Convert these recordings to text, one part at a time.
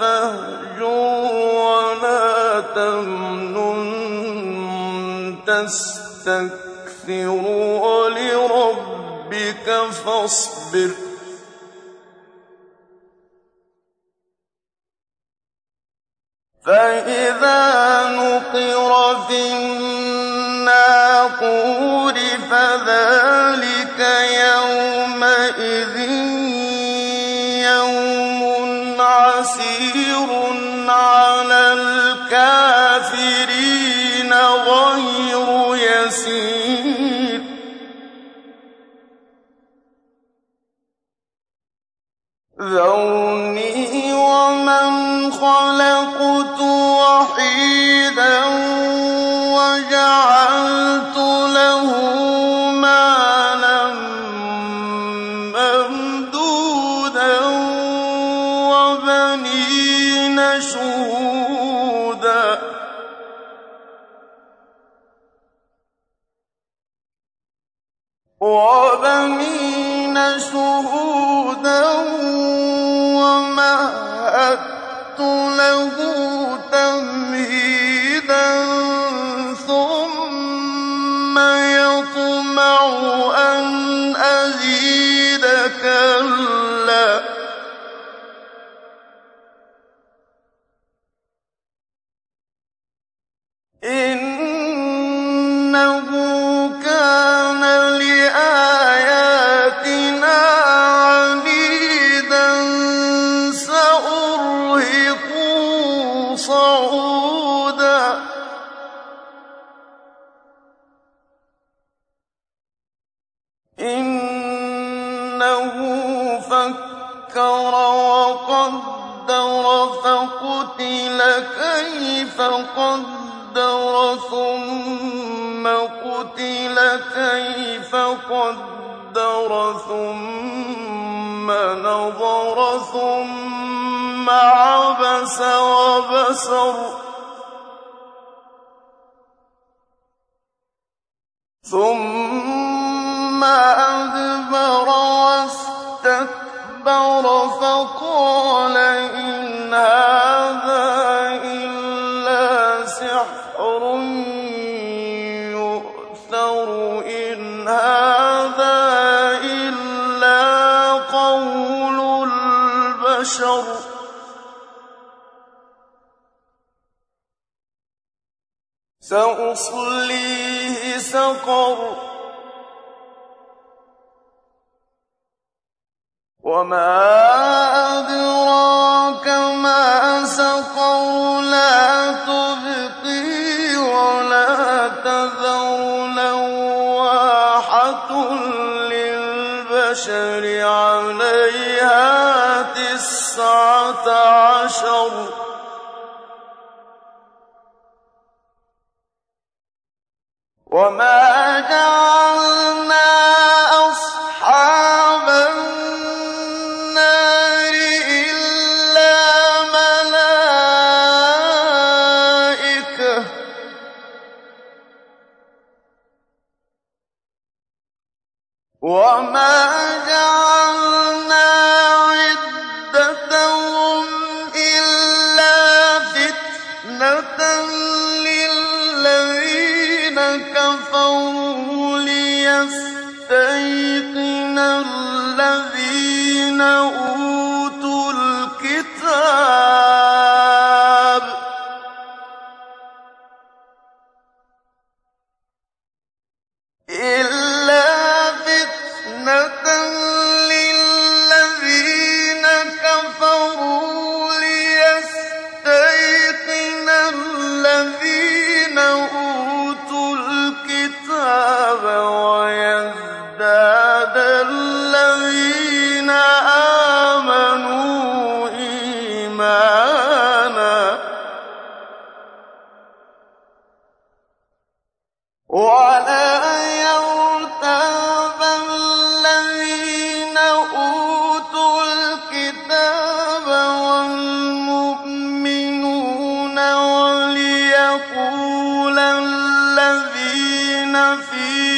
فَاهْجُرْ وَلَا تَمْنُن تَسْتَكْثِرُ وَلِرَبِّكَ فَاصْبِرْ فَإِذَا نُقِرَ فِي النَّاقُورِ فَذَٰلِكَ يَسِيرٍ. ذَرْنِي وَمَنْ خَلَقْتُ وَحِيدًا وَجَعَلْتُ لَهُ مَالًا مَّمْدُودًا وَبَنِينَ شُهُودًا وَقَدَّرَ فَقُتِلَ كَيْفَ قَدَّرَ ثُمَّ قُتِلَ كَيْفَ قَدَّرَ ثُمَّ نَظَرَ ثُمَّ عَبَسَ وَبَسَرَ ثُمَّ فَقَالَ إِنْ هَٰذَا إِلَّا سِحْرٌ يُؤْثَرُ إِنْ هَٰذَا إِلَّا قَوْلُ الْبَشَرِ. سَأُصْلِيهِ سَقَرَ. وَمَا أَدْرَاكَ مَا سَقَرُ لَا تُبْقِي وَلَا تَذَرُ لِّلْبَشَرِ عَلَيْهَا تِسْعَةَ عَشَرَ وَمَا جَعَلْنَا أَوْ في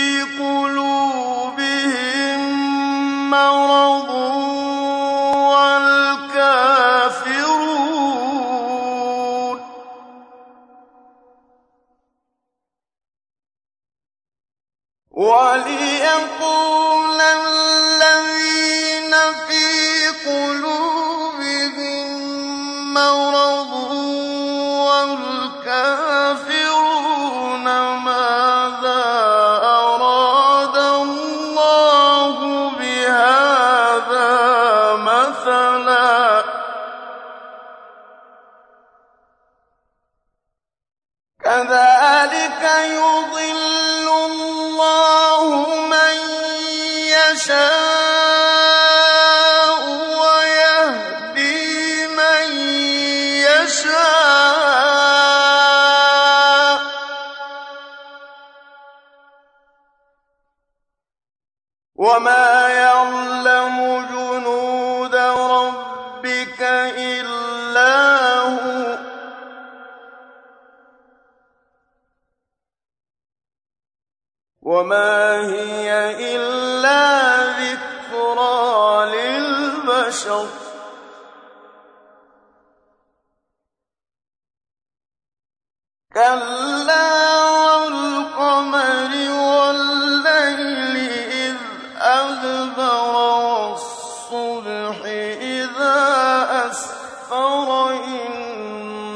كَذَٰلِكَ يُضِلُّ اللَّهُ مَن يَشَاءُ وَيَهْدِي مَن يَشَاءُ ۚ. وَمَا يَعْلَمُ كَلَّا وَالْقَمَرِ وَاللَّيْلِ إِذْ أَدْبَرَ وَالصُّبْحِ إِذَا أَسْفَرَ إِنَّهَا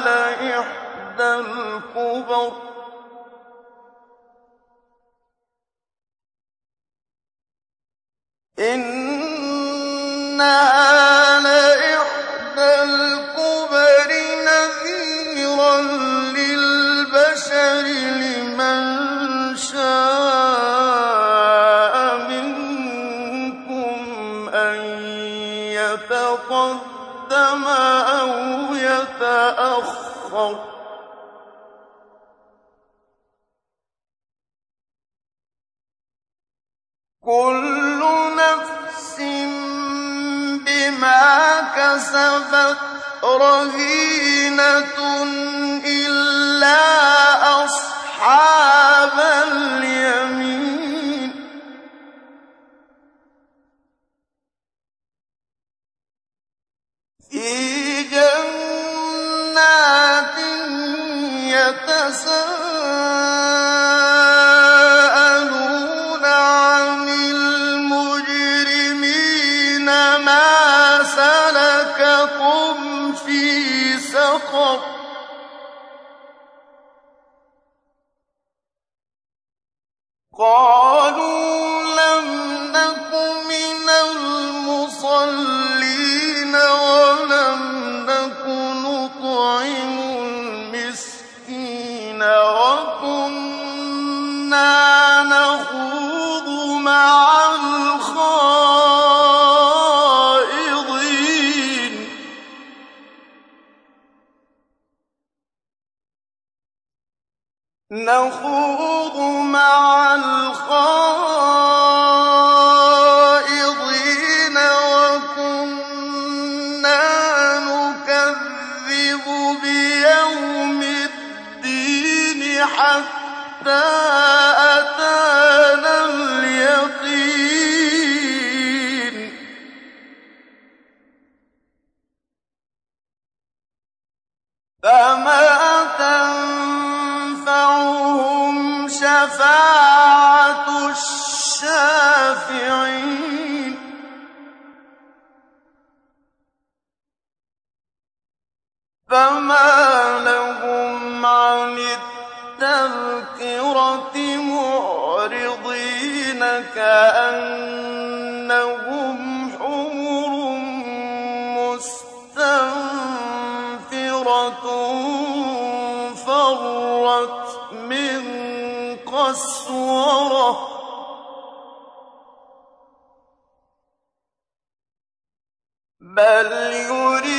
لَإِحْدَى الْكُبَرِ نَذِيرًا أَن يَتَقَدَّمَ أَوْ يَتَأَخَّرَ ۚ كُلُّ نَفْسٍ بِمَا كَسَبَتْ رَهِينَةٌ سَلَكَكُمْ فِي سَقَرَ. قَالُوا عَنِ التَّذْكِرَةِ مُعْرِضِينَ كَأَنَّهُمْ حُمُرٌ مُّسْتَنفِرَةٌ فَرَّتْ مِن قَسْوَرَةٍ بَلْ يُرِيدُ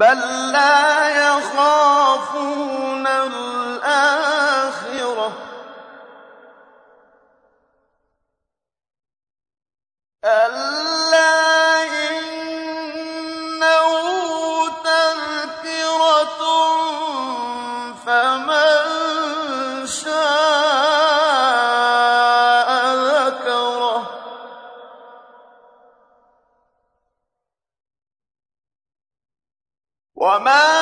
بَل لَّا وَمَا